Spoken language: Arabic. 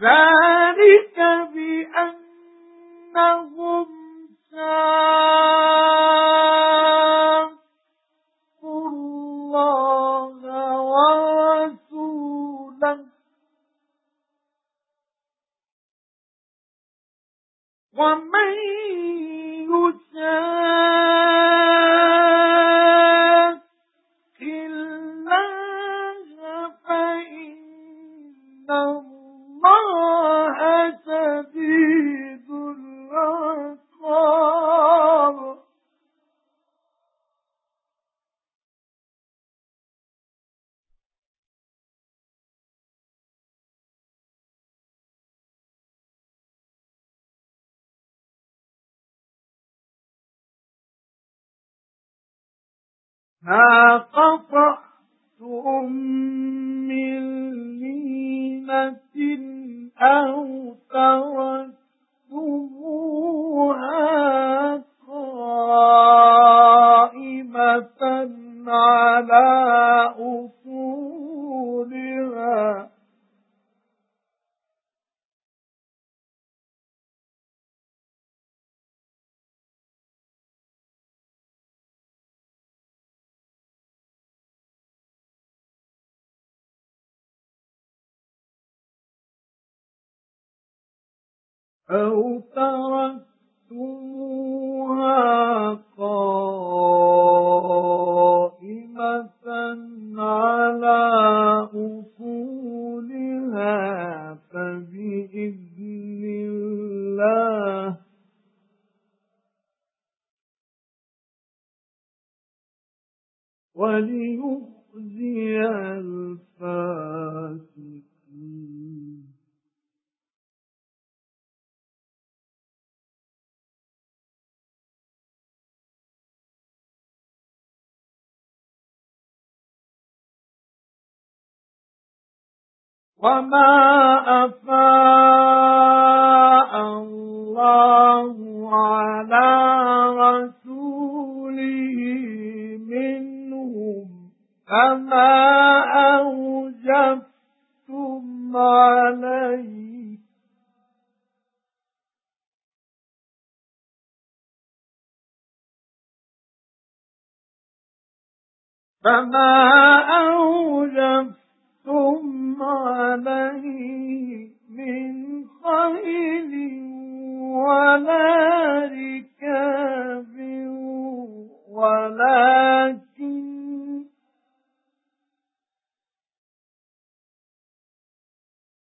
ذَلِكَ بِأَنَّهُمْ شَاقُّوا اللَّهَ وَرَسُولَهُ. وَمَن يُشَاقِّ مَا قَطَعْتُم أَوْ تَرَكْتُمُوهَا قَائِمَةً عَلَى أُصُولِهَا فَبِإِذْنِ اللَّهِ وَلِيُخْزِيَ الْفَاسِقِينَ وَمَا أَفَاءَ اللَّهُ عَلَى رَسُولِهِ مِنْهُمْ فَمَا أَوْجَفْتُمْ عَلَيْهِ. فَمَا أَوْجَفْتُمْ